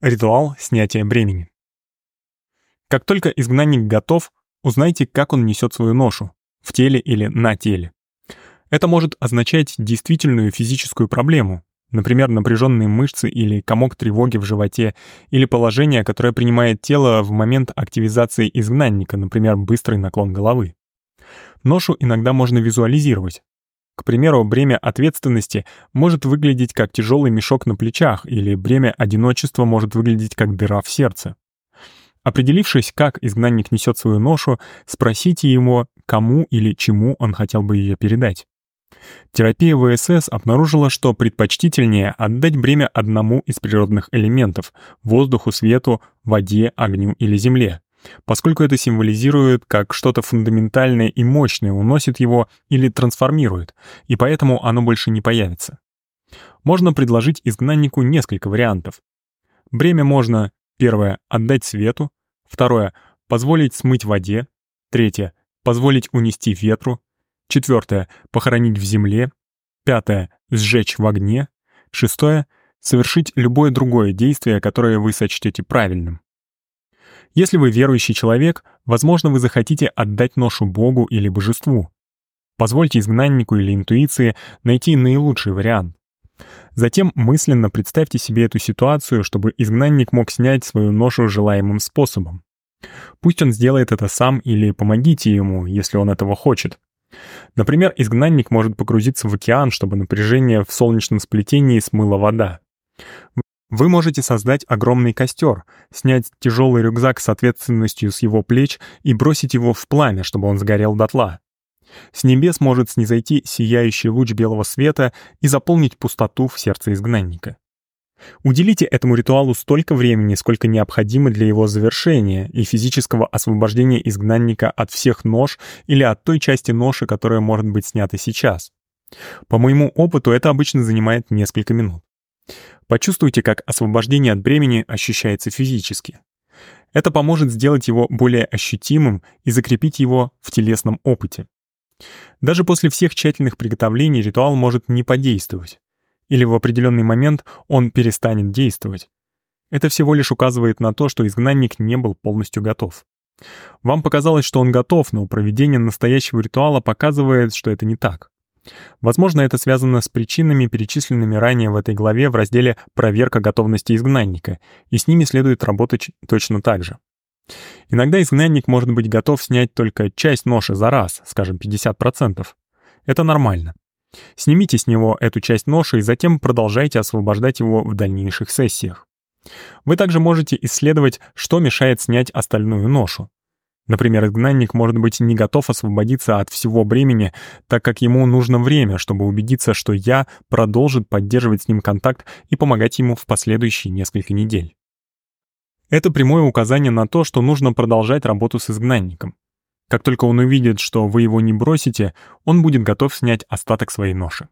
Ритуал снятия бремени. Как только изгнанник готов, узнайте, как он несет свою ношу, в теле или на теле. Это может означать действительную физическую проблему, например, напряженные мышцы или комок тревоги в животе, или положение, которое принимает тело в момент активизации изгнанника, например, быстрый наклон головы. Ношу иногда можно визуализировать, к примеру, бремя ответственности может выглядеть как тяжелый мешок на плечах, или бремя одиночества может выглядеть как дыра в сердце. Определившись, как изгнанник несет свою ношу, спросите его, кому или чему он хотел бы ее передать. Терапия ВСС обнаружила, что предпочтительнее отдать бремя одному из природных элементов — воздуху, свету, воде, огню или земле поскольку это символизирует, как что-то фундаментальное и мощное уносит его или трансформирует, и поэтому оно больше не появится. Можно предложить изгнаннику несколько вариантов. Бремя можно, первое, отдать свету, второе, позволить смыть воде, третье, позволить унести ветру, четвертое, похоронить в земле, пятое, сжечь в огне, шестое, совершить любое другое действие, которое вы сочтете правильным. Если вы верующий человек, возможно, вы захотите отдать ношу Богу или божеству. Позвольте изгнаннику или интуиции найти наилучший вариант. Затем мысленно представьте себе эту ситуацию, чтобы изгнанник мог снять свою ношу желаемым способом. Пусть он сделает это сам или помогите ему, если он этого хочет. Например, изгнанник может погрузиться в океан, чтобы напряжение в солнечном сплетении смыло вода. Вы можете создать огромный костер, снять тяжелый рюкзак с ответственностью с его плеч и бросить его в пламя, чтобы он сгорел дотла. С небес может снизойти сияющий луч белого света и заполнить пустоту в сердце изгнанника. Уделите этому ритуалу столько времени, сколько необходимо для его завершения и физического освобождения изгнанника от всех нож или от той части ноши, которая может быть снята сейчас. По моему опыту это обычно занимает несколько минут. Почувствуйте, как освобождение от бремени ощущается физически. Это поможет сделать его более ощутимым и закрепить его в телесном опыте. Даже после всех тщательных приготовлений ритуал может не подействовать. Или в определенный момент он перестанет действовать. Это всего лишь указывает на то, что изгнанник не был полностью готов. Вам показалось, что он готов, но проведение настоящего ритуала показывает, что это не так. Возможно, это связано с причинами, перечисленными ранее в этой главе в разделе «Проверка готовности изгнанника», и с ними следует работать точно так же. Иногда изгнанник может быть готов снять только часть ноши за раз, скажем, 50%. Это нормально. Снимите с него эту часть ноши и затем продолжайте освобождать его в дальнейших сессиях. Вы также можете исследовать, что мешает снять остальную ношу. Например, изгнанник может быть не готов освободиться от всего бремени, так как ему нужно время, чтобы убедиться, что «я» продолжит поддерживать с ним контакт и помогать ему в последующие несколько недель. Это прямое указание на то, что нужно продолжать работу с изгнанником. Как только он увидит, что вы его не бросите, он будет готов снять остаток своей ноши.